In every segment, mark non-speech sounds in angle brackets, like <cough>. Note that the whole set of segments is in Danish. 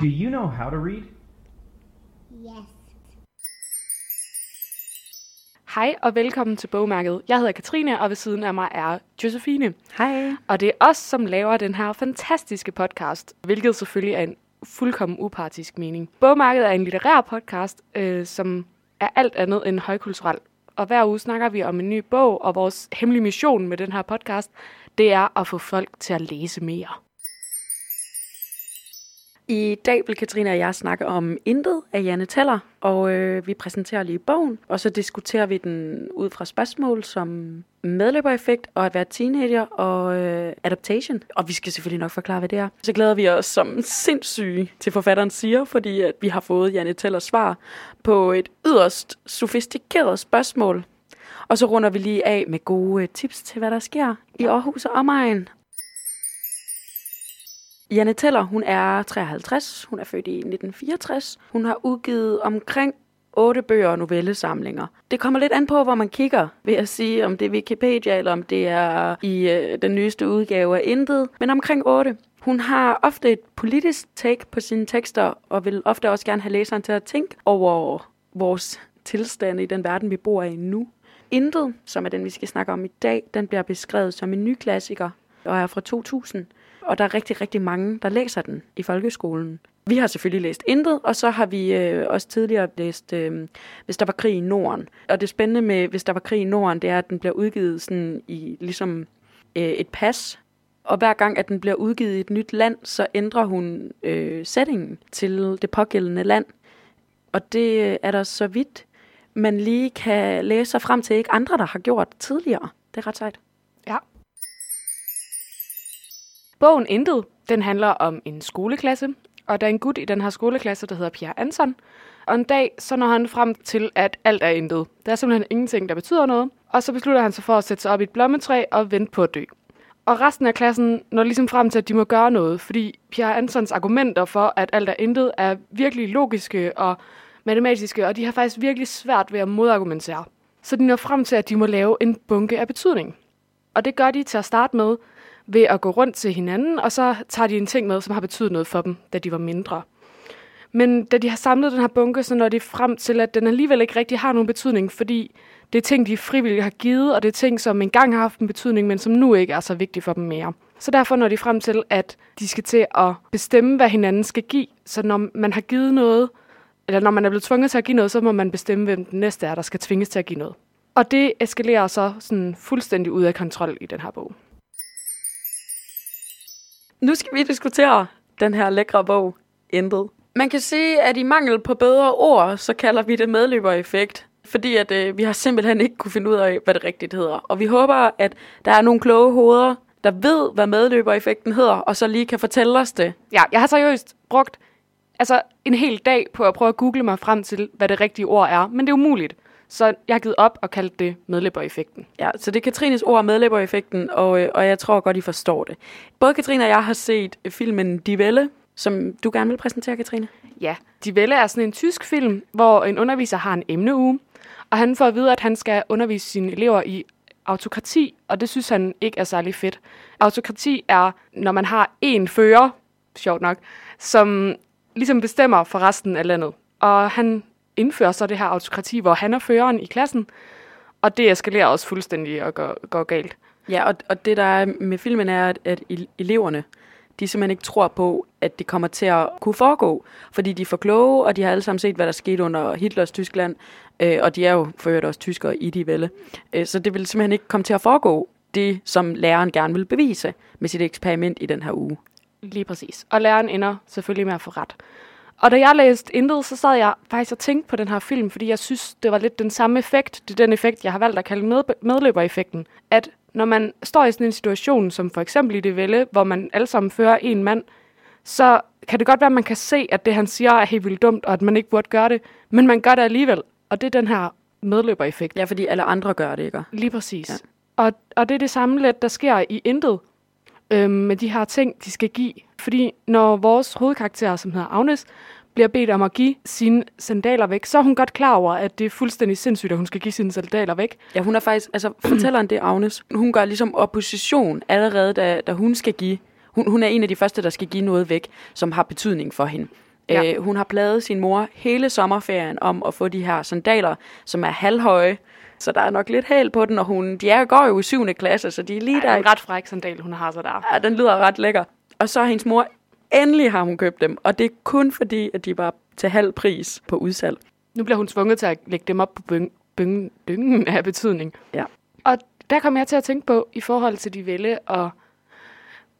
Do you know how to read? Yes. Hej og velkommen til Bogmærket. Jeg hedder Katrine, og ved siden af mig er Josefine. Hej. Og det er os, som laver den her fantastiske podcast, hvilket selvfølgelig er en fuldkommen upartisk mening. Bogmærket er en litterær podcast, øh, som er alt andet end højkulturel. Og hver uge snakker vi om en ny bog, og vores hemmelige mission med den her podcast, det er at få folk til at læse mere. I dag vil Katrine og jeg snakke om Intet af Janne Teller, og øh, vi præsenterer lige bogen, og så diskuterer vi den ud fra spørgsmål som medløbereffekt og at være teenager og øh, adaptation. Og vi skal selvfølgelig nok forklare, hvad det er. Så glæder vi os som sindssyge til forfatteren siger, fordi at vi har fået Janne Tellers svar på et yderst sofistikeret spørgsmål. Og så runder vi lige af med gode tips til, hvad der sker i Aarhus og omegn. Janne Teller, hun er 53, hun er født i 1964. Hun har udgivet omkring otte bøger og novellesamlinger. Det kommer lidt an på, hvor man kigger, ved at sige, om det er Wikipedia, eller om det er i øh, den nyeste udgave af Intet, men omkring otte. Hun har ofte et politisk take på sine tekster, og vil ofte også gerne have læseren til at tænke over vores tilstand i den verden, vi bor i nu. Intet, som er den, vi skal snakke om i dag, den bliver beskrevet som en ny klassiker, og er fra 2000. Og der er rigtig, rigtig mange, der læser den i folkeskolen. Vi har selvfølgelig læst Intet, og så har vi øh, også tidligere læst øh, Hvis der var krig i Norden. Og det spændende med Hvis der var krig i Norden, det er, at den bliver udgivet sådan i ligesom øh, et pas. Og hver gang, at den bliver udgivet i et nyt land, så ændrer hun øh, settingen til det pågældende land. Og det øh, er der så vidt, man lige kan læse sig frem til, ikke andre, der har gjort tidligere. Det er ret sejt. Bogen Intet, den handler om en skoleklasse, og der er en gut i den her skoleklasse, der hedder Pierre Anson. Og en dag, så når han frem til, at alt er intet. Der er simpelthen ingenting, der betyder noget. Og så beslutter han sig for at sætte sig op i et blommetræ og vente på at dø. Og resten af klassen når ligesom frem til, at de må gøre noget, fordi Pierre Ansons argumenter for, at alt er intet, er virkelig logiske og matematiske, og de har faktisk virkelig svært ved at modargumentere. Så de når frem til, at de må lave en bunke af betydning. Og det gør de til at starte med ved at gå rundt til hinanden, og så tager de en ting med, som har betydet noget for dem, da de var mindre. Men da de har samlet den her bunke, så når de frem til, at den alligevel ikke rigtig har nogen betydning, fordi det er ting, de frivilligt har givet, og det er ting, som engang har haft en betydning, men som nu ikke er så vigtige for dem mere. Så derfor når de frem til, at de skal til at bestemme, hvad hinanden skal give. Så når man har givet noget, eller når man er blevet tvunget til at give noget, så må man bestemme, hvem den næste er, der skal tvinges til at give noget. Og det eskalerer så sådan fuldstændig ud af kontrol i den her bog. Nu skal vi diskutere den her lækre bog, Intet. Man kan sige, at i mangel på bedre ord, så kalder vi det medløbereffekt. Fordi at øh, vi har simpelthen ikke kunne finde ud af, hvad det rigtigt hedder. Og vi håber, at der er nogle kloge hoveder, der ved, hvad medløbereffekten hedder, og så lige kan fortælle os det. Ja, jeg har seriøst brugt altså, en hel dag på at prøve at google mig frem til, hvad det rigtige ord er, men det er umuligt. Så jeg har givet op og kaldt det medløbereffekten. Ja, så det er Katrines ord, medløbereffekten, og, øh, og jeg tror godt, I forstår det. Både Katrine og jeg har set filmen Die Welle, som du gerne vil præsentere, Katrine. Ja, De Welle er sådan en tysk film, hvor en underviser har en emneuge, og han får at vide, at han skal undervise sine elever i autokrati, og det synes han ikke er særlig fedt. Autokrati er, når man har en fører, sjovt nok, som ligesom bestemmer for resten af landet. Og han indfører så det her autokrati, hvor han er føreren i klassen, og det eskalerer også fuldstændig og går, går galt. Ja, og, og det der er med filmen er, at, at eleverne, de simpelthen ikke tror på, at det kommer til at kunne foregå, fordi de er for kloge, og de har alle sammen set, hvad der skete under Hitlers Tyskland, øh, og de er jo for øvrigt også tyskere i de vælge. Øh, så det vil simpelthen ikke komme til at foregå, det som læreren gerne vil bevise med sit eksperiment i den her uge. Lige præcis. Og læreren ender selvfølgelig med at få ret. Og da jeg læste Intet, så sad jeg faktisk og tænkte på den her film, fordi jeg synes, det var lidt den samme effekt. Det er den effekt, jeg har valgt at kalde med, medløbereffekten. At når man står i sådan en situation, som for eksempel i det vælge, hvor man alle sammen fører en mand, så kan det godt være, at man kan se, at det, han siger, er helt vildt dumt, og at man ikke burde gøre det. Men man gør det alligevel. Og det er den her medløbereffekt. Ja, fordi alle andre gør det, ikke? Lige præcis. Ja. Og, og det er det samme lidt, der sker i Intet øhm, med de her ting, de skal give. Fordi når vores hovedkarakter, som hedder Agnes, bliver bedt om at give sine sandaler væk, så er hun godt klar over, at det er fuldstændig sindssygt, at hun skal give sine sandaler væk. Ja, hun er faktisk, altså fortælleren det, Agnes, hun gør ligesom opposition allerede, da, da hun skal give. Hun, hun er en af de første, der skal give noget væk, som har betydning for hende. Ja. Øh, hun har pladet sin mor hele sommerferien om at få de her sandaler, som er halvhøje. Så der er nok lidt hæl på den, og hun, de er, går jo i 7. klasse, så de er lige Det der. er en ret fræk sandal, hun har så der. Ja, den lyder ret lækker. Og så har hendes mor, endelig har hun købt dem, og det er kun fordi, at de var til halv pris på udsalg. Nu bliver hun tvunget til at lægge dem op på byng, byng, dyngen af betydning. Ja. Og der kom jeg til at tænke på, i forhold til de vælge og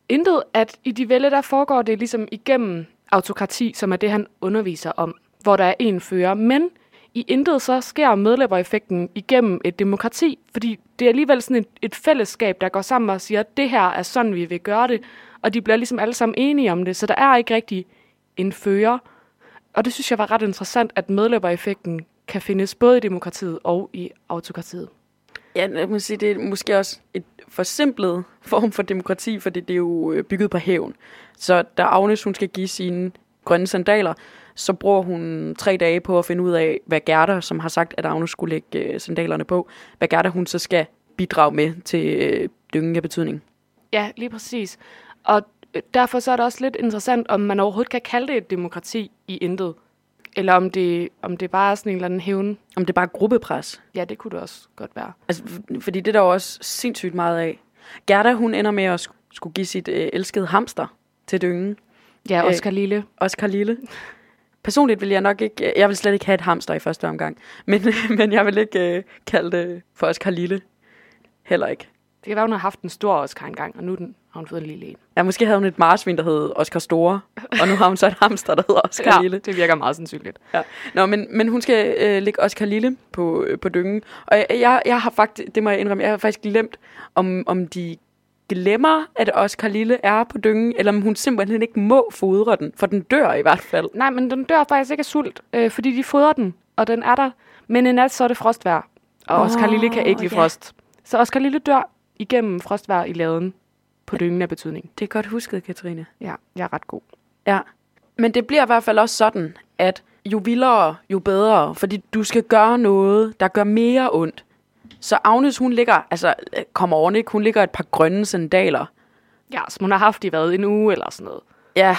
intet, at i de vælge, der foregår det ligesom igennem autokrati, som er det, han underviser om, hvor der er en fører. Men i intet så sker medlemmereffekten igennem et demokrati, fordi det er alligevel sådan et, et fællesskab, der går sammen og siger, at det her er sådan, vi vil gøre det, og de bliver ligesom alle sammen enige om det, så der er ikke rigtig en fører. Og det synes jeg var ret interessant, at medlemmereffekten kan findes både i demokratiet og i autokratiet. Ja, jeg må sige, det er måske også et forsimplet form for demokrati, fordi det er jo øh, bygget på hævn. Så da Agnes hun skal give sine grønne sandaler, så bruger hun tre dage på at finde ud af, hvad Gerda, som har sagt, at Agnes skulle lægge øh, sandalerne på, hvad Gerda hun så skal bidrage med til øh, dyngen af betydning. Ja, lige præcis. Og øh, derfor så er det også lidt interessant, om man overhovedet kan kalde det et demokrati i intet. Eller om det, om det bare er sådan en eller anden hævn. Om det er bare gruppepres. Ja, det kunne det også godt være. Altså, fordi det er der også sindssygt meget af. Gerda, hun ender med at sk- skulle give sit øh, elskede hamster til dyngen. Ja, Øh, Oscar Lille. Oscar Lille. Personligt vil jeg nok ikke... Jeg vil slet ikke have et hamster i første omgang. Men, <laughs> men jeg vil ikke øh, kalde det for Oscar Lille. Heller ikke. Det være, hun har haft en stor Oscar engang, og nu den, har hun fået en lille en. Ja, måske havde hun et marsvin, der hed Oscar Store. Og nu har hun så et hamster, der hedder Oscar Ja, Lille. det virker meget sandsynligt. Ja. Nå, men, men hun skal øh, lægge Oscar Lille på, øh, på dyngen. Og jeg, jeg, jeg har faktisk, det må jeg indrømme, jeg har faktisk glemt, om, om de glemmer, at Oscar Lille er på dyngen, eller om hun simpelthen ikke må fodre den, for den dør i hvert fald. Nej, men den dør faktisk ikke af sult, øh, fordi de fodrer den, og den er der. Men i nat så er det frostvejr, og Oscar Lille kan ikke lide ja. frost. Så Oscar Lille dør igennem frostvejr i laden på dyngen af betydning. Det er godt husket, Katrine. Ja, jeg er ret god. Ja. Men det bliver i hvert fald også sådan, at jo vildere, jo bedre, fordi du skal gøre noget, der gør mere ondt. Så Agnes, hun ligger, altså, kom over, ikke? Hun ligger et par grønne sandaler. Ja, som hun har haft i hvad, en uge eller sådan noget. Ja,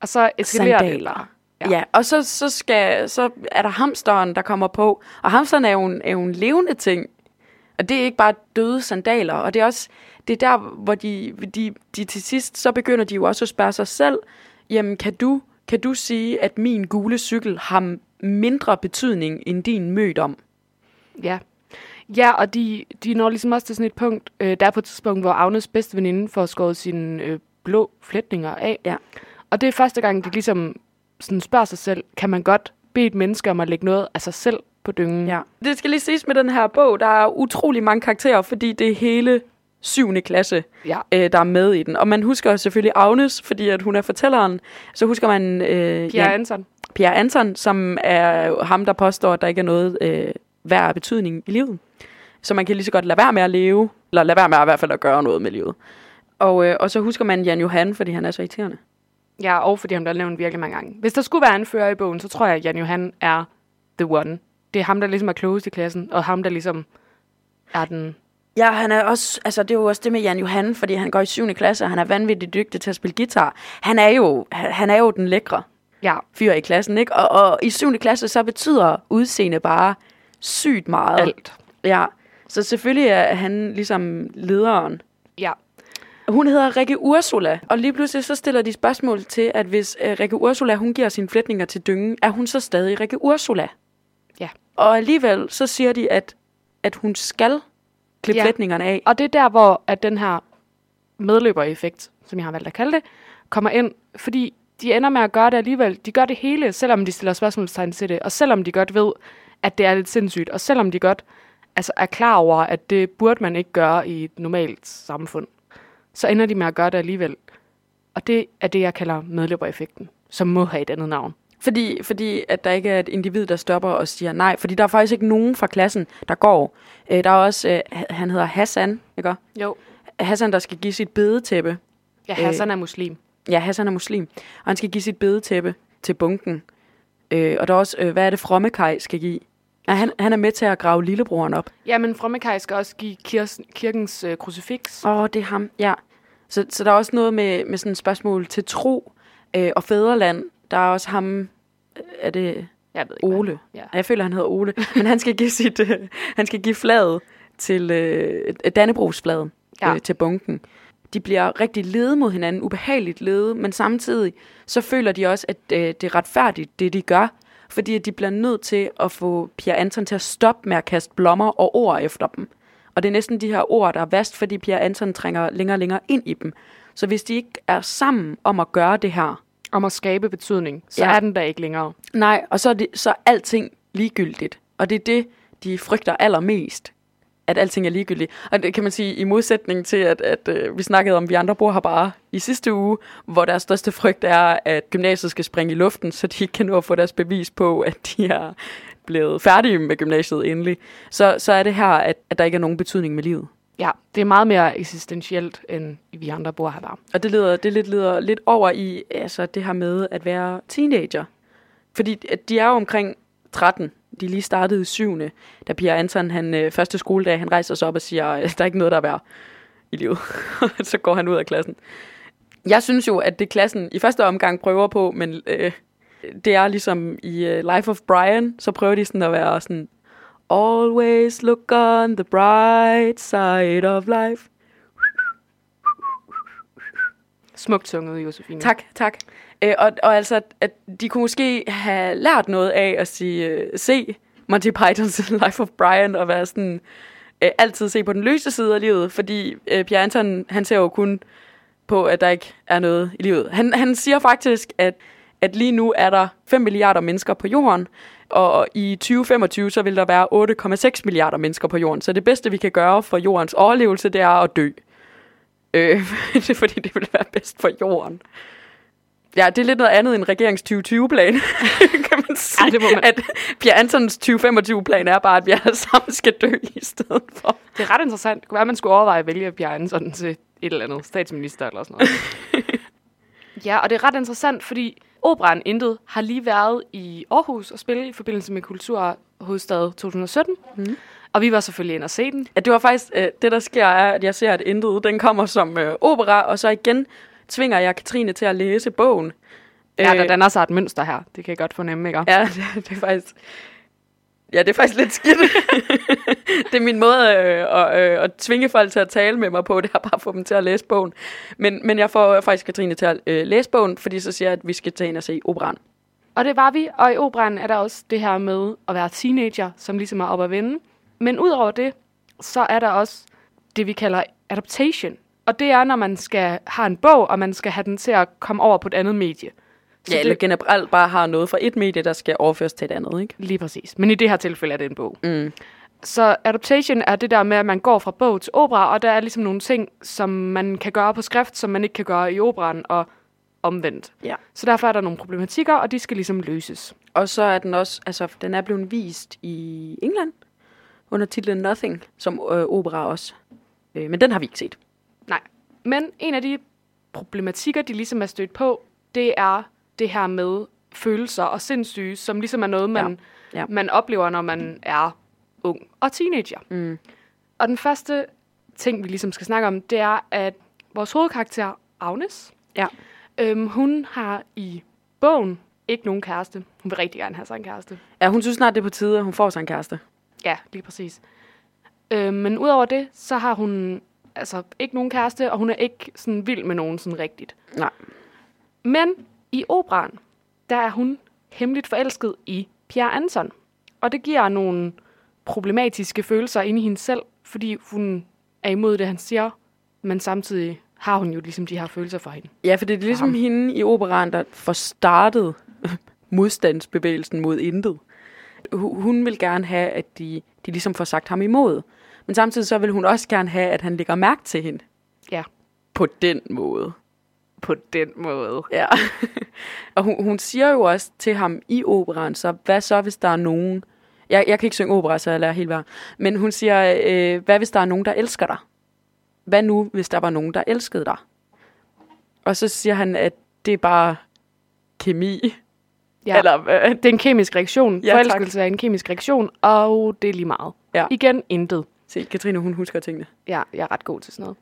Og så eskalerer sandaler. Ja. ja, og så, så, skal, så er der hamsteren, der kommer på. Og hamsteren er jo en, er jo en levende ting. Og det er ikke bare døde sandaler. Og det er også, det er der, hvor de, de, de til sidst, så begynder de jo også at spørge sig selv, jamen kan du, kan du sige, at min gule cykel har mindre betydning end din mødom? Ja. Ja, og de, de når ligesom også til sådan et punkt, øh, der er på et tidspunkt, hvor Agnes bedste veninde får skåret sine øh, blå flætninger af. Ja. Og det er første gang, de ligesom sådan spørger sig selv, kan man godt bede et menneske om at lægge noget af sig selv på dyngen? Ja. Det skal lige siges med den her bog, der er utrolig mange karakterer, fordi det er hele 7. klasse, ja. øh, der er med i den. Og man husker selvfølgelig Agnes, fordi at hun er fortælleren. Så husker man øh, Pierre ja, Anson. Pierre Anton, som er ham, der påstår, at der ikke er noget øh, værd af betydning i livet. Så man kan lige så godt lade være med at leve, eller lade være med at, i hvert fald at gøre noget med livet. Og, øh, og så husker man Jan Johan, fordi han er så irriterende. Ja, og fordi han bliver nævnt virkelig mange gange. Hvis der skulle være en fører i bogen, så tror jeg, at Jan Johan er the one. Det er ham, der ligesom er klogest i klassen, og ham, der ligesom er den... Ja, han er også, altså det er jo også det med Jan Johan, fordi han går i 7. klasse, og han er vanvittigt dygtig til at spille guitar. Han er jo, han er jo den lækre Ja, fyr i klassen, ikke? Og, og i 7. klasse, så betyder udseende bare sygt meget. alt. Ja, så selvfølgelig er han ligesom lederen. Ja, Hun hedder Rikke Ursula, og lige pludselig så stiller de spørgsmål til, at hvis uh, Rikke Ursula, hun giver sine flætninger til dyngen, er hun så stadig Rikke Ursula? Og alligevel så siger de, at, at hun skal klippe ja. flætningerne af. Og det er der, hvor at den her medløbereffekt, som jeg har valgt at kalde det, kommer ind, fordi de ender med at gøre det alligevel. De gør det hele, selvom de stiller spørgsmålstegn til det, og selvom de godt ved, at det er lidt sindssygt, og selvom de godt altså, er klar over, at det burde man ikke gøre i et normalt samfund, så ender de med at gøre det alligevel. Og det er det, jeg kalder medløbereffekten, som må have et andet navn. Fordi, fordi at der ikke er et individ, der stopper og siger nej. Fordi der er faktisk ikke nogen fra klassen, der går. Øh, der er også, øh, ha- han hedder Hassan, ikke? Jo. Hassan, der skal give sit bedetæppe. Ja, Hassan er muslim. Ja, Hassan er muslim. Og han skal give sit bedetæppe til bunken. Øh, og der er også, øh, hvad er det, Frommekaj skal give? Ja, han, han er med til at grave lillebroren op. Ja, men Frommekaj skal også give kirs- kirkens øh, krucifiks. Åh, oh, det er ham, ja. Så, så der er også noget med, med sådan et spørgsmål til tro øh, og fædreland. Der er også ham, er det Jeg ved ikke, hvad- Ole? Ja. Jeg føler, han hedder Ole. Men han skal give, sit, øh, han skal give flaget til øh, Dannebrogsflaget Ja. ja. øh, til bunken. De bliver rigtig lede mod hinanden, ubehageligt lede, men samtidig så føler de også, at øh, det er retfærdigt, det de gør, fordi at de bliver nødt til at få Pierre Anton til at stoppe med at kaste blommer og ord efter dem. Og det er næsten de her ord, der er værst, fordi Pierre Anton trænger længere og længere ind i dem. Så hvis de ikke er sammen om at gøre det her, Om at skabe betydning, så Ja. er den der ikke længere. Nej, og så er, det, så er alting ligegyldigt. Og det er det, de frygter allermest. At alting er ligegyldigt. Og det kan man sige i modsætning til, at, at øh, vi snakkede om, at vi andre bor her bare i sidste uge, hvor deres største frygt er, at gymnasiet skal springe i luften, så de ikke kan nå at få deres bevis på, at de er blevet færdige med gymnasiet endelig. Så, så er det her, at, at der ikke er nogen betydning med livet. Ja, det er meget mere eksistentielt, end vi andre bor her bare. Og det leder, det lidt, leder lidt over i altså, det her med at være teenager. Fordi at de er jo omkring 13. De lige startede i 7. Da Pierre Anton, han, øh, første skoledag, han rejser sig op og siger, øh, der er ikke noget, der er værd i livet. <laughs> så går han ud af klassen. Jeg synes jo, at det klassen i første omgang prøver på, men øh, det er ligesom i øh, Life of Brian, så prøver de sådan at være sådan, Always look on the bright side of life. Smukt sunget, Josefine. Tak, tak. Øh, og, og altså, at de kunne måske have lært noget af at sige, øh, se Monty Python's <laughs> Life of Brian og være sådan, øh, altid se på den løse side af livet, fordi øh, Pierre Anton, han ser jo kun på, at der ikke er noget i livet. Han, han siger faktisk, at, at lige nu er der 5 milliarder mennesker på jorden, og i 2025 så vil der være 8,6 milliarder mennesker på jorden. Så det bedste, vi kan gøre for jordens overlevelse, det er at dø. Øh, <laughs> det fordi, det vil være bedst for jorden. Ja, det er lidt noget andet end regerings 2020-plan, <laughs> kan man sige. Ja, det må man- At Pierre Antons 2025-plan er bare, at vi alle sammen skal dø i stedet for. Det er ret interessant. Det kunne være, at man skulle overveje at vælge Bjarne Anton til et eller andet statsminister eller sådan noget. <laughs> ja, og det er ret interessant, fordi Operan Intet har lige været i Aarhus og spille i forbindelse med Kulturhovedstad 2017. Mm. Og vi var selvfølgelig ind og se den. Ja, det var faktisk, øh, det der sker er, at jeg ser, at intet, den kommer som øh, opera, og så igen tvinger jeg Katrine til at læse bogen. Ja, Øh, der danner sig et mønster her. Det kan jeg godt fornemme, ikke? Ja, det, <laughs> det er faktisk... Ja, det er faktisk lidt skidt. <laughs> det er min måde øh, at, øh, at tvinge folk til at tale med mig på, det er bare at få dem til at læse bogen. Men, men jeg får faktisk Katrine til at øh, læse bogen, fordi så siger jeg, at vi skal tage ind og se operan. Og det var vi, og i operan er der også det her med at være teenager, som ligesom er op at vende. Men udover det, så er der også det, vi kalder adaptation. Og det er, når man skal have en bog, og man skal have den til at komme over på et andet medie. Så Ja, eller det, generelt bare har noget fra et medie, der skal overføres til et andet, ikke? lige præcis. Men i det her tilfælde er det en bog. Mm. Så adaptation er det der med, at man går fra bog til opera, og der er ligesom nogle ting, som man kan gøre på skrift, som man ikke kan gøre i operan, og omvendt. Ja. Så derfor er der nogle problematikker, og de skal ligesom løses. Og så er den også, altså den er blevet vist i England under titlen Nothing, som øh, opera også. Øh, men den har vi ikke set. Nej. Men en af de problematikker, de ligesom er stødt på, det er det her med følelser og sindssyge, som ligesom er noget, man, Ja. Ja. man oplever, når man er ung og teenager. Mm. Og den første ting, vi ligesom skal snakke om, det er, at vores hovedkarakter, Agnes, Ja. øhm, hun har i bogen ikke nogen kæreste. Hun vil rigtig gerne have sig en kæreste. ja, hun synes snart, det er på tide, at hun får sig en kæreste. Ja, lige præcis. Øh, men udover det, så har hun altså ikke nogen kæreste, og hun er ikke sådan vild med nogen sådan rigtigt. Nej. Men i operan, der er hun hemmeligt forelsket i Pierre Anton. Og det giver nogle problematiske følelser inde i hende selv, fordi hun er imod det, han siger, men samtidig har hun jo ligesom de her følelser for hende. Ja, for det er ligesom ham. hende i operan, der får startet <laughs> modstandsbevægelsen mod intet. Hu- Hun vil gerne have, at de, de ligesom får sagt ham imod. Men samtidig så vil hun også gerne have, at han lægger mærke til hende. Ja. På den måde. På den måde. Ja. <laughs> og hun, hun siger jo også til ham i operan, så hvad så, hvis der er nogen... Jeg, jeg kan ikke synge opera, så jeg lærer helt være. Men hun siger, øh, hvad hvis der er nogen, der elsker dig? Hvad nu, hvis der var nogen, der elskede dig? Og så siger han, at det er bare kemi. Ja. Eller, øh, Det er en kemisk reaktion. Ja, tak. Forelskelse er en kemisk reaktion, og det er lige meget. Ja. Igen intet. se, Katrine, hun husker tingene. Ja, jeg er ret god til sådan noget.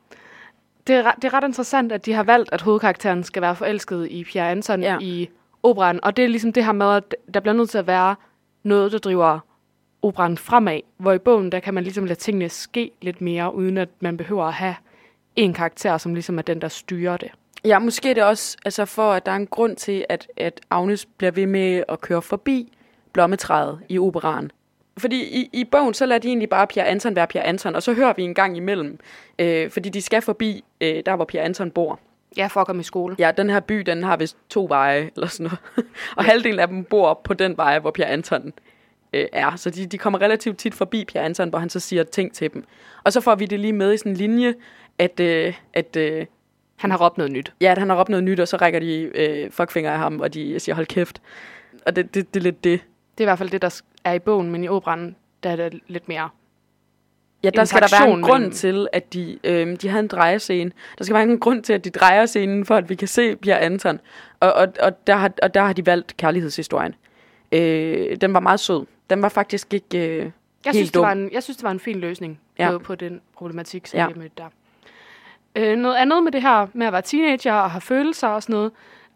Det er, ret- det er ret interessant, at de har valgt, at hovedkarakteren skal være forelsket i Pierre Anton ja. i operan. Og det er ligesom det her med, at der bliver nødt til at være noget, der driver operan fremad. Hvor i bogen, der kan man ligesom lade tingene ske lidt mere, uden at man behøver at have en karakter, som ligesom er den, der styrer det. Ja, måske er det også altså for, at der er en grund til, at, at Agnes bliver ved med at køre forbi blommetræet i operan. Fordi i, i bogen, så lader de egentlig bare Pierre Anton være Pierre Anton, og så hører vi en gang imellem, øh, fordi de skal forbi øh, der, hvor Pierre Anton bor. Ja, for at komme i skole. Ja, den her by, den har vist to veje, eller sådan noget. <laughs> og halvdelen af dem bor på den vej, hvor Pierre Anton øh, er. Så de, de kommer relativt tit forbi Pierre Anton, hvor han så siger ting til dem. Og så får vi det lige med i sådan en linje, at, øh, at øh, Han har råbt noget nyt. ja, at han har råbt noget nyt, og så rækker de øh, fuckfinger af ham, og de siger, hold kæft. Og det, det, det er lidt det. Det er i hvert fald det, der er i bogen, men i operan, der er det lidt mere. Ja, der skal der være en grund mellem- til, at de, øh, de havde en drejescene. Der skal være en grund til, at de drejer scenen, for at vi kan se Pierre Anton. Og, og, og, der, har, og der har de valgt kærlighedshistorien. Øh, den var meget sød. Den var faktisk ikke øh, Jeg helt synes, det dum. var en, jeg synes, det var en fin løsning Ja. på, på den problematik, som Ja. jeg mødte der. Øh, noget andet med det her med at være teenager og have følelser og sådan noget,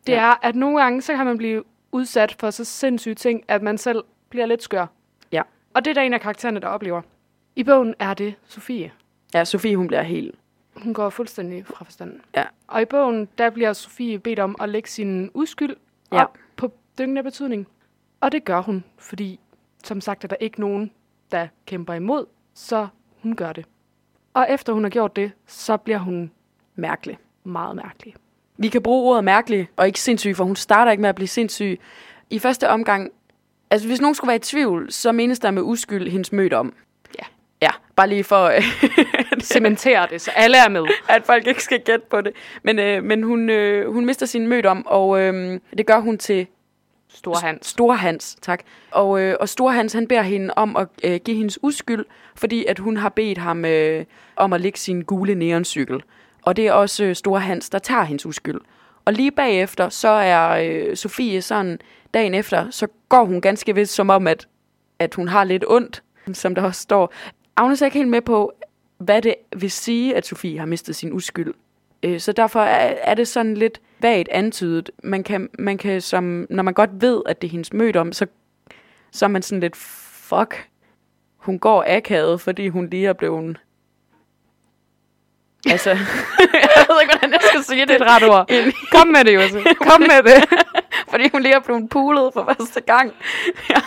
det ja. er, at nogle gange, så kan man blive udsat for så sindssyge ting, at man selv bliver lidt skør. Ja. Og det er der en af karaktererne, der oplever. I bogen er det Sofie. Ja, Sofie, hun bliver helt... Hun går fuldstændig fra forstanden. Ja. Og i bogen, der bliver Sofie bedt om at lægge sin uskyld Ja. op på dyngen af betydning. Og det gør hun, fordi som sagt er der ikke nogen, der kæmper imod, så hun gør det. Og efter hun har gjort det, så bliver hun Mærkelig. meget mærkelig. Vi kan bruge ordet mærkelig, og ikke sindssyg, for hun starter ikke med at blive sindssyg. I første omgang, altså hvis nogen skulle være i tvivl, så menes der med uskyld hendes mødt om. Ja. Ja, bare lige for, <laughs> Cementerer det, så alle er med. <laughs> at folk ikke skal gætte på det. Men, øh, men hun, øh, hun mister sin mødt om, og øh, det gør hun til Store Hans. Store Hans, tak. Og, øh, og Store Hans, han beder hende om at øh, give hendes uskyld, fordi at hun har bedt ham øh, om at lægge sin gule neoncykel. Og det er også øh, Store Hans, der tager hendes uskyld. Og lige bagefter, så er øh, Sofie sådan, dagen efter, så går hun ganske vist som om, at, at hun har lidt ondt, som der også står. Agnes er ikke helt med på, hvad det vil sige, at Sofie har mistet sin uskyld. Øh, Så derfor er, det sådan lidt vagt antydet. Man kan, man kan som, når man godt ved, at det er hendes mødt om, så, så er man sådan lidt, fuck, hun går akavet, fordi hun lige er blevet... Altså, <laughs> jeg ved ikke, hvordan jeg skal sige det. Det er et ret ord. Kom med det, Jose. Kom med det. <laughs> <laughs> fordi hun lige er blevet pulet for første gang. <laughs> ja.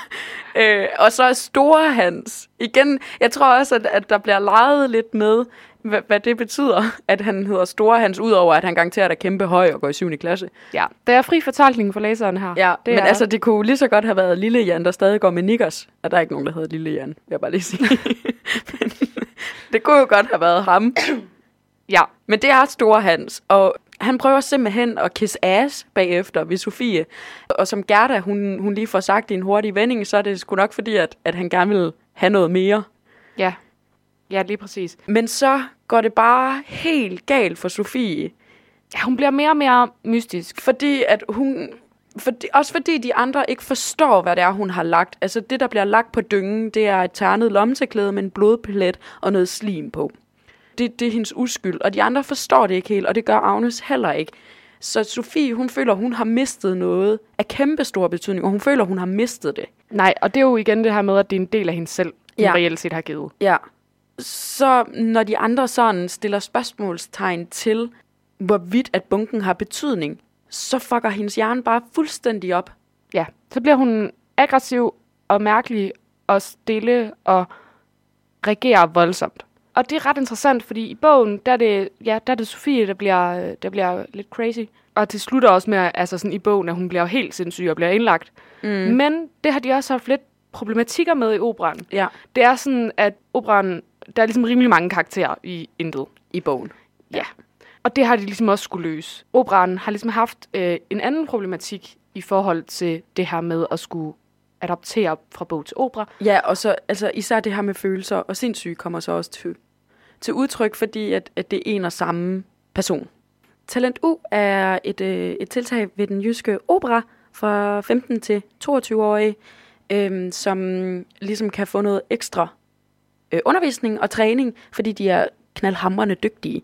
øh, og så er Store Hans. Igen, jeg tror også, at, at der bliver leget lidt med, hvad, hvad det betyder, <laughs> at han hedder Store Hans, udover at han garanteret er kæmpe høj og går i 7. klasse. Ja, der er fri fortolkning for læseren her. Ja, det men er, altså, det kunne lige så godt have været Lille Jan, der stadig går med nikkers. Og der er ikke nogen, der hedder Lille Jan, vil jeg bare lige sige. men, det kunne jo godt have været ham. Ja, Men det er Store Hans, og han prøver simpelthen at kiss ass bagefter ved Sofie. Og som Gerda, hun, hun lige får sagt i en hurtig vending, så er det sgu nok fordi, at, at han gerne vil have noget mere. ja. Ja, lige præcis. Men så går det bare helt galt for Sofie. Ja, hun bliver mere og mere mystisk. Fordi at hun... Fordi, også fordi de andre ikke forstår, hvad det er, hun har lagt. Altså det, der bliver lagt på dyngen, det er et ternet lommetørklæde med en blodplet og noget slim på. Det, det er hendes uskyld, og de andre forstår det ikke helt, og det gør Agnes heller ikke. Så Sofie, hun føler, hun har mistet noget af kæmpe stor betydning, og hun føler, hun har mistet det. Nej, og det er jo igen det her med, at det er en del af hende selv, hun Ja. reelt set har givet. Ja. Så når de andre sådan stiller spørgsmålstegn til, hvorvidt at bunken har betydning, så fucker hendes hjerne bare fuldstændig op. Ja, så bliver hun aggressiv og mærkelig og stille og reagerer voldsomt. Og det er ret interessant, fordi i bogen, der er det, ja, der er det Sofie, der bliver, der bliver lidt crazy. Og det slutter også med, altså sådan i bogen, at hun bliver helt sindssyg og bliver indlagt. Mm. Men det har de også haft lidt problematikker med i operan. Ja. Det er sådan, at operan, der er ligesom rimelig mange karakterer i intet. I bogen. Ja. Og det har de ligesom også skulle løse. Operan har ligesom haft øh, en anden problematik i forhold til det her med at skulle adaptere fra bog til opera. Ja, og så altså, især det her med følelser og sindssyge kommer så også til, til udtryk, fordi at, at det er en og samme person. Talent U er et, øh, et tiltag ved den jyske opera fra 15 til 22-årige, øh, som ligesom kan få noget ekstra øh, undervisning og træning, fordi de er knaldhamrende dygtige.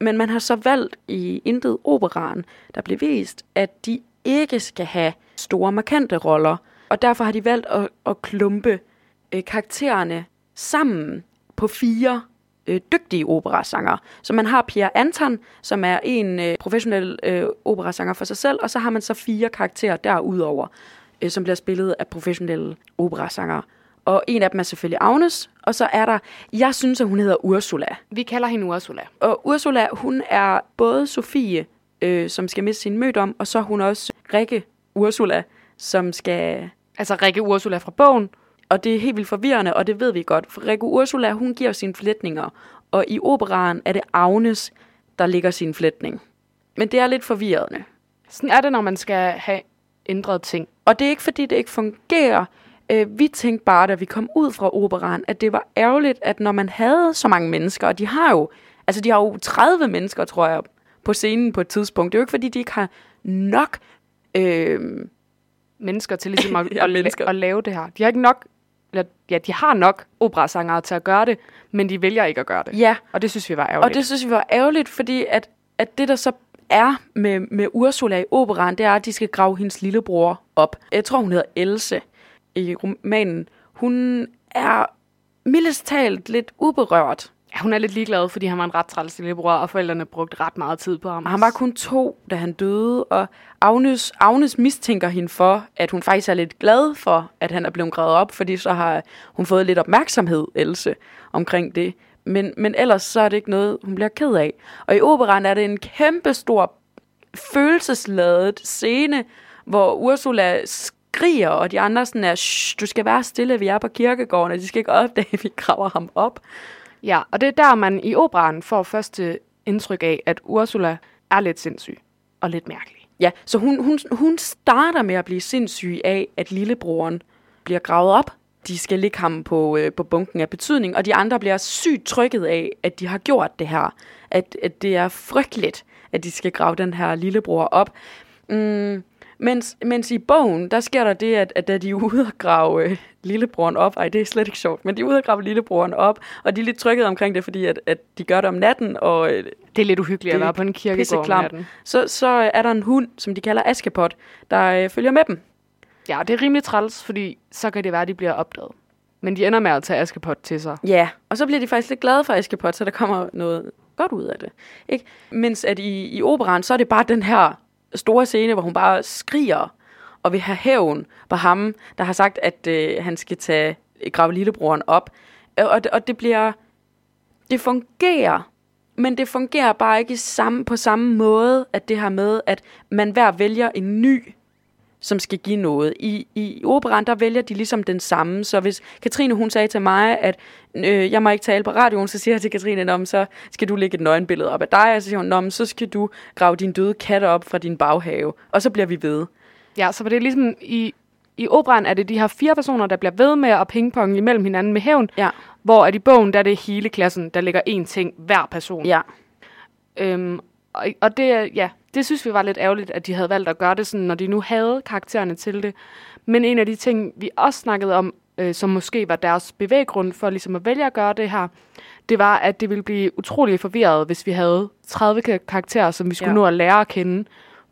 Men man har så valgt i Intet Operaren, der blev vist, at de ikke skal have store, markante roller. Og derfor har de valgt at, at klumpe øh, karaktererne sammen på fire øh, dygtige operasanger. Så man har Pierre Anton, som er en øh, professionel øh, operasanger for sig selv, og så har man så fire karakterer derudover, øh, som bliver spillet af professionelle operasanger. Og en af dem er selvfølgelig Agnes, og så er der, jeg synes, at hun hedder Ursula. Vi kalder hende Ursula. Og Ursula, hun er både Sofie, øh, som skal miste sin mødom, og så er hun også Rikke Ursula, som skal... Altså Rikke Ursula fra bogen. Og det er helt vildt forvirrende, og det ved vi godt. For Rikke Ursula, hun giver sine flætninger, og i operaen er det Agnes, der ligger sin flætning. Men det er lidt forvirrende. Sådan er det, når man skal have ændret ting. Og det er ikke, fordi det ikke fungerer. Øh, vi tænkte bare, da vi kom ud fra operaen, at det var ærgerligt, at når man havde så mange mennesker, og de har jo, altså de har jo 30 mennesker, tror jeg, på scenen på et tidspunkt. Det er jo ikke, fordi de ikke har nok øh, Mennesker til ligesom at, <laughs> Ja, at, mennesker. at lave det her. De har ikke nok, ja, de har nok operasangere til at gøre det, men de vælger ikke at gøre det. Ja, Og det synes vi var og ærgerligt. det synes vi var ærgerligt, fordi at, at det, der så er med, med Ursula i operaen, det er, at de skal grave hendes lillebror op. Jeg tror, hun hedder Else i romanen. Hun er mildest talt lidt uberørt. Ja, hun er lidt ligeglad, fordi han var en ret træls lillebror, og forældrene brugte ret meget tid på ham. Og han var kun to, da han døde, og Agnes, Agnes mistænker hende for, at hun faktisk er lidt glad for, at han er blevet gravet op, fordi så har hun fået lidt opmærksomhed, Else, omkring det. Men, men ellers så er det ikke noget, hun bliver ked af. Og i operan er det en kæmpe stor følelsesladet scene, hvor Ursula skriger, og de andre sådan er, du skal være stille, vi er på kirkegården, og de skal ikke opdage, <laughs> at vi graver ham op. Ja, og det er der, man i operan får første indtryk af, at Ursula er lidt sindssyg og lidt mærkelig. Ja, så hun, hun, hun starter med at blive sindssyg af, at lillebroren bliver gravet op. De skal ligge ham på, øh, på bunken af betydning, og de andre bliver sygt trykket af, at de har gjort det her. At, at det er frygteligt, at de skal grave den her lillebror op. Mm, mens, mens i bogen, der sker der det, at, at da de er ude at grave øh, lillebroren op, ej det er slet ikke sjovt, men de er ude at grave lillebroren op, og de er lidt trykket omkring det, fordi at, at de gør det om natten, og øh, Det er lidt uhyggeligt at være på en kirkegård om natten. så, så er der en hund, som de kalder Askepot, der øh, følger med dem. Ja, og det er rimelig træls, fordi så kan det være, at de bliver opdaget. Men de ender med at tage Askepot til sig. Ja, og så bliver de faktisk lidt glade for Askepot, så der kommer noget godt ud af det. Ikke? Mens at i, i operan, så er det bare den her store scene, hvor hun bare skriger og vil have hævn på ham, der har sagt, at øh, han skal tage øh, grave lillebroren op. Øh, og, det- og det bliver... Det fungerer, men det fungerer bare ikke i samme, på samme måde, at det her med, at man hver vælger en ny som skal give noget. I, i operan, der vælger de ligesom den samme. Så hvis Katrine, hun sagde til mig, at øh, jeg må ikke tale på radioen, så siger jeg til Katrine, "Nå, men så skal du lægge et nøgenbillede op af dig, og så siger hun, "Nå, men så skal du grave din døde kat op fra din baghave. Og så bliver vi ved. Ja, så var det ligesom i, i operan er det de her fire personer, der bliver ved med at pingpong imellem hinanden med hævn, Ja. hvor at i bogen, der er det hele klassen, der lægger én ting hver person. Ja. Øhm, og, og det, er- ja, det synes vi var lidt ærgerligt, at de havde valgt at gøre det sådan, når de nu havde karaktererne til det. Men en af de ting, vi også snakkede om, øh, som måske var deres bevæggrund for ligesom at vælge at gøre det her, det var, at det ville blive utrolig forvirret, hvis vi havde 30 ka- karakterer, som vi skulle Ja. nå at lære at kende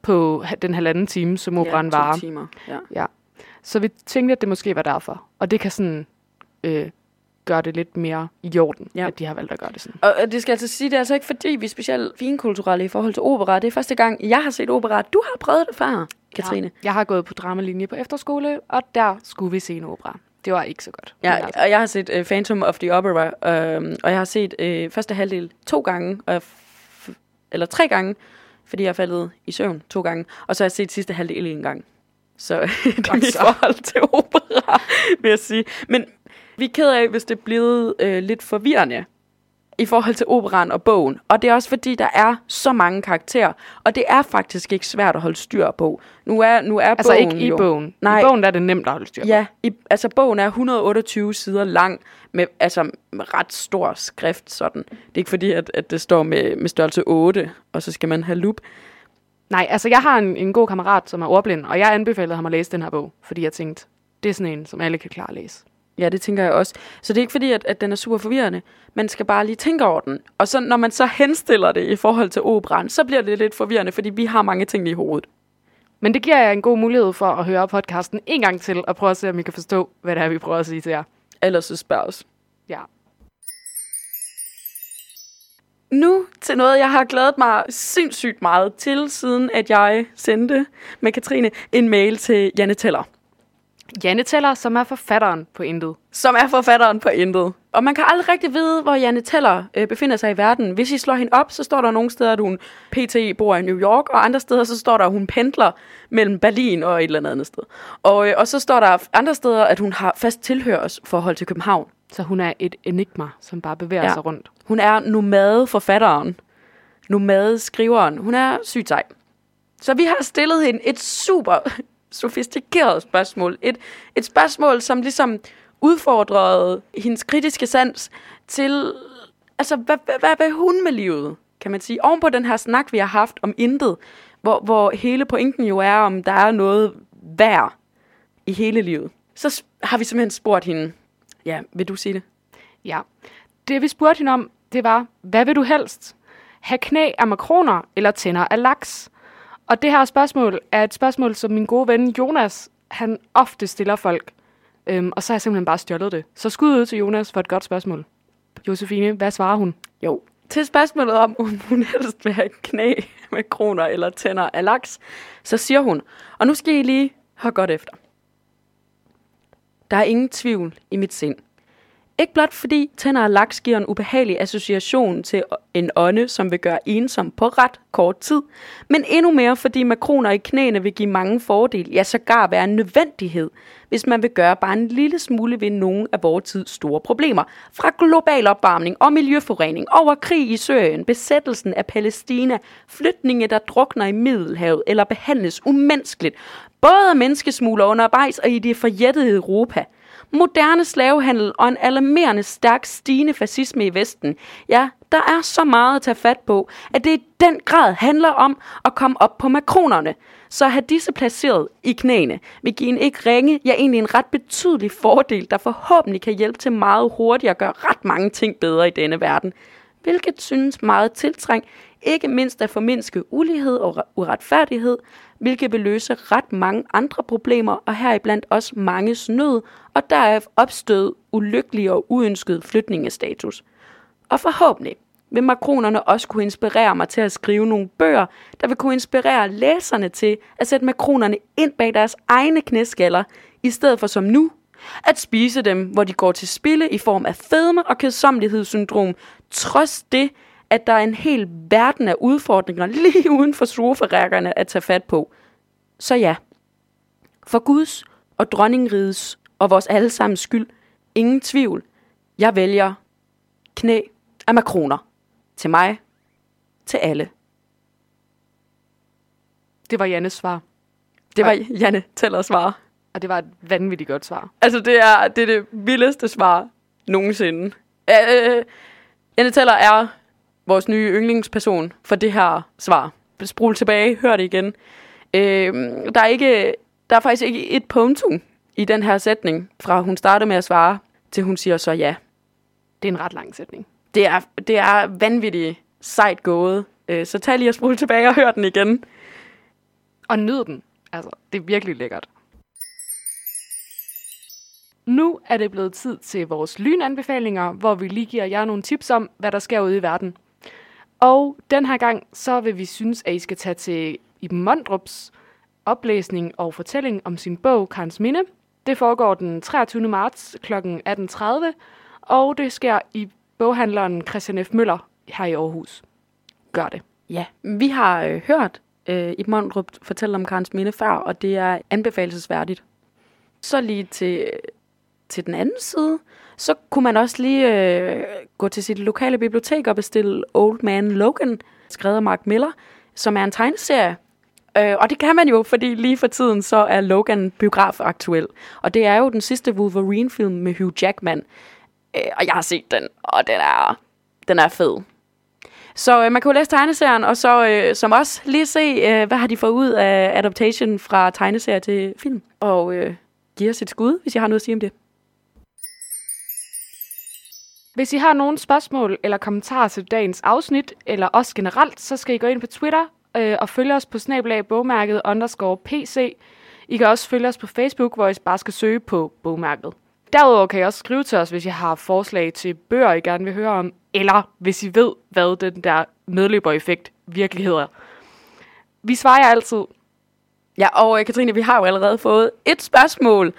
på den halvanden time, som operan ja, var. timer. Ja. Ja. Så vi tænkte, at det måske var derfor. Og det kan sådan øh, gøre det lidt mere i orden, Ja. at de har valgt at gøre det sådan. Og det skal altså sige, det er altså ikke fordi, vi er specielt finkulturelle i forhold til opera. Det er første gang, jeg har set opera. Du har prøvet det før, Katrine. Ja. Jeg har gået på dramalinje på efterskole, og der skulle vi se en opera. Det var ikke så godt. Ja, altså, og jeg har set uh, Phantom of the Opera, øh, og jeg har set øh, første halvdel to gange, og eller tre gange, fordi jeg er faldet i søvn to gange, og så har jeg set sidste halvdel en gang. Så <laughs> det er mit forhold til opera, vil jeg sige. Men vi er ked af, hvis det er blevet øh, lidt forvirrende i forhold til operan og bogen. Og det er også fordi, der er så mange karakterer, og det er faktisk ikke svært at holde styr på. Nu er, nu er altså bogen ikke i jo, bogen. Nej. I bogen der er det nemt at holde styr på. Ja, i, altså bogen er 128 sider lang, med, altså med ret stor skrift sådan. Det er ikke fordi, at, at det står med, med størrelse 8, og så skal man have lup. Nej, altså jeg har en, en god kammerat, som er ordblind, og jeg anbefalede ham at læse den her bog, fordi jeg tænkte, det er sådan en, som alle kan klare at læse. Ja, det tænker jeg også. Så det er ikke fordi, at, at den er super forvirrende. Man skal bare lige tænke over den. Og så når man så henstiller det i forhold til operan, så bliver det lidt forvirrende, fordi vi har mange ting i hovedet. Men det giver jer en god mulighed for at høre podcasten en gang til, og prøve at se, om I kan forstå, hvad det er, vi prøver at sige til jer. Ellers så spørg os. Ja. Nu til noget, jeg har glædet mig sindssygt meget til, siden at jeg sendte med Katrine en mail til Janne Teller, Janne Teller, som er forfatteren på Intet. som er forfatteren på Intet. Og man kan aldrig rigtig vide, hvor Janne Teller øh, befinder sig i verden. Hvis I slår hende op, så står der nogle steder, at hun pt. bor i New York, og andre steder, så står der, at hun pendler mellem Berlin og et eller andet sted. Og, øh, og så står der andre steder, at hun har fast tilhørsforhold til København. Så hun er et enigma, som bare bevæger Ja. ja. sig rundt. Hun er nomade-forfatteren. Nomade-skriveren. Hun er sygt sej. Så vi har stillet hende et super sofistikeret spørgsmål. Et, et spørgsmål, som ligesom udfordrede hendes kritiske sans til, altså, hvad, hvad, hvad hun med livet, kan man sige. Oven på den her snak, vi har haft om intet, hvor, hvor hele pointen jo er, om der er noget værd i hele livet. Så har vi simpelthen spurgt hende, ja, vil du sige det? Ja. Det vi spurgte hende om, det var, hvad vil du helst? Have knæ af makroner eller tænder af laks? Og det her spørgsmål er et spørgsmål, som min gode ven Jonas, han ofte stiller folk. Øhm, og så har jeg simpelthen bare stjålet det. Så skud ud til Jonas for et godt spørgsmål. Josefine, hvad svarer hun? Jo. Til spørgsmålet om, om hun helst vil have knæ med kroner eller tænder af laks, så siger hun, og nu skal I lige høre godt efter. Der er ingen tvivl i mit sind. Ikke blot fordi tænder og laks giver en ubehagelig association til en ånde, som vil gøre ensom på ret kort tid, men endnu mere fordi makroner i knæene vil give mange fordele, ja sågar være en nødvendighed, hvis man vil gøre bare en lille smule ved nogle af vores tids store problemer. Fra global opvarmning og miljøforurening, over krig i Syrien, besættelsen af Palæstina, flytninge, der drukner i Middelhavet eller behandles umenneskeligt, både af menneskesmugler undervejs og i det forjættede Europa – moderne slavehandel og en alarmerende stærk stigende fascisme i Vesten. Ja, der er så meget at tage fat på, at det i den grad handler om at komme op på makronerne. Så at have disse placeret i knæene vil give en ikke ringe, ja egentlig en ret betydelig fordel, der forhåbentlig kan hjælpe til meget hurtigt at gøre ret mange ting bedre i denne verden. Hvilket synes meget tiltrængt, ikke mindst at formindske ulighed og uretfærdighed, hvilket vil løse ret mange andre problemer, og heriblandt også mange snød, og deraf opstød ulykkelig og uønsket flytningestatus. Og forhåbentlig vil makronerne også kunne inspirere mig til at skrive nogle bøger, der vil kunne inspirere læserne til at sætte makronerne ind bag deres egne knæskaller, i stedet for som nu, at spise dem, hvor de går til spilde i form af fedme og kedsomlighedssyndrom, trods det, at der er en hel verden af udfordringer lige uden for sofarækkerne at tage fat på. Så ja, for Guds og dronningrigets og vores allesammens skyld, ingen tvivl, jeg vælger knæ af makroner. Til mig, til alle. Det var Jannes svar. Det var Janne Tellers svar. Og det var et vanvittigt godt svar. Altså, det er det, er det vildeste svar nogensinde. Øh, Janne Teller er vores nye yndlingsperson for det her svar. Sprul tilbage, hør det igen. Øh, der, er ikke, der er faktisk ikke et punktum i den her sætning, fra hun starter med at svare, til hun siger så ja. Det er en ret lang sætning. Det er, det er vanvittigt sejt gået. Øh, så tag lige og sprul tilbage og hør den igen. Og nyd den. Altså, det er virkelig lækkert. Nu er det blevet tid til vores lynanbefalinger, hvor vi lige giver jer nogle tips om, hvad der sker ude i verden. Og den her gang, så vil vi synes, at I skal tage til Iben Mondrups oplæsning og fortælling om sin bog Karns Minde. Det foregår den 23. marts kl. 18.30, og det sker i boghandleren Christian F. Møller her i Aarhus. Gør det. Ja, vi har øh, hørt øh, Iben Mondrup fortælle om Karens Minde før, og det er anbefalesværdigt. Så lige til, til den anden side, så kunne man også lige øh, gå til sit lokale bibliotek og bestille Old Man Logan, skrevet af Mark Miller, som er en tegneserie. Øh, og det kan man jo, fordi lige for tiden så er Logan biograf aktuel. Og det er jo den sidste Wolverine-film med Hugh Jackman. Øh, og jeg har set den, og den er, den er fed. Så øh, man kan jo læse tegneserien, og så øh, som også lige se, øh, hvad har de fået ud af adaptation fra tegneserie til film. Og øh, give os et skud, hvis jeg har noget at sige om det. Hvis I har nogle spørgsmål eller kommentarer til dagens afsnit, eller også generelt, så skal I gå ind på Twitter øh, og følge os på snablag bogmærket underscore pc. I kan også følge os på Facebook, hvor I bare skal søge på bogmærket. Derudover kan I også skrive til os, hvis I har forslag til bøger, I gerne vil høre om, eller hvis I ved, hvad den der medløbereffekt virkelig hedder. Vi svarer jer altid. Ja, og øh, Katrine, vi har jo allerede fået et spørgsmål.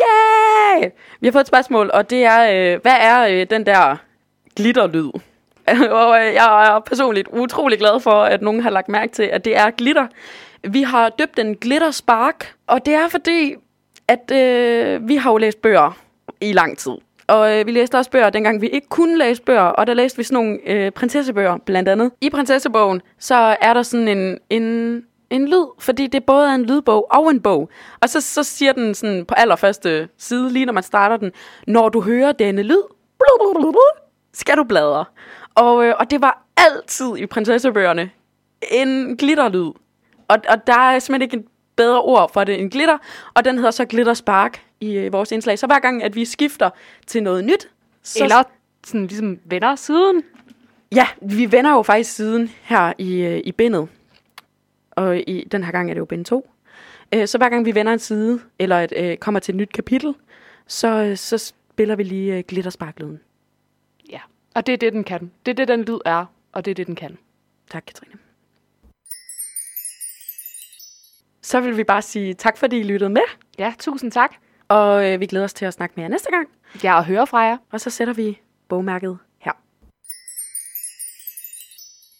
Yeah! Vi har fået et spørgsmål, og det er, øh, hvad er øh, den der glitterlyd? <laughs> og øh, jeg er personligt utrolig glad for, at nogen har lagt mærke til, at det er glitter. Vi har døbt den Glitter Spark, og det er fordi, at øh, vi har jo læst bøger i lang tid. Og øh, vi læste også bøger, dengang vi ikke kunne læse bøger, og der læste vi sådan nogle øh, prinsessebøger, blandt andet. I prinsessebogen, så er der sådan en, en, en lyd, fordi det både er en lydbog og en bog. Og så, så siger den sådan på allerførste side, lige når man starter den, når du hører denne lyd, skal du bladre. Og, øh, og det var altid i prinsessebøgerne en glitterlyd. Og, og der er simpelthen ikke et bedre ord for det end glitter, og den hedder så Glitter Spark i øh, vores indslag. Så hver gang, at vi skifter til noget nyt, så... Eller sådan ligesom venner siden. Ja, vi vender jo faktisk siden her i, øh, i bindet. Og i den her gang er det jo bind 2. Øh, så hver gang vi vender en side, eller et, øh, kommer til et nyt kapitel, så, øh, så spiller vi lige øh, glittersparklyden. Ja, og det er det, den kan. Det er det, den lyd er, og det er det, den kan. Tak, Katrine. Så vil vi bare sige tak, fordi I lyttede med. Ja, tusind tak. Og øh, vi glæder os til at snakke med jer næste gang. Ja, og høre fra jer. Og så sætter vi bogmærket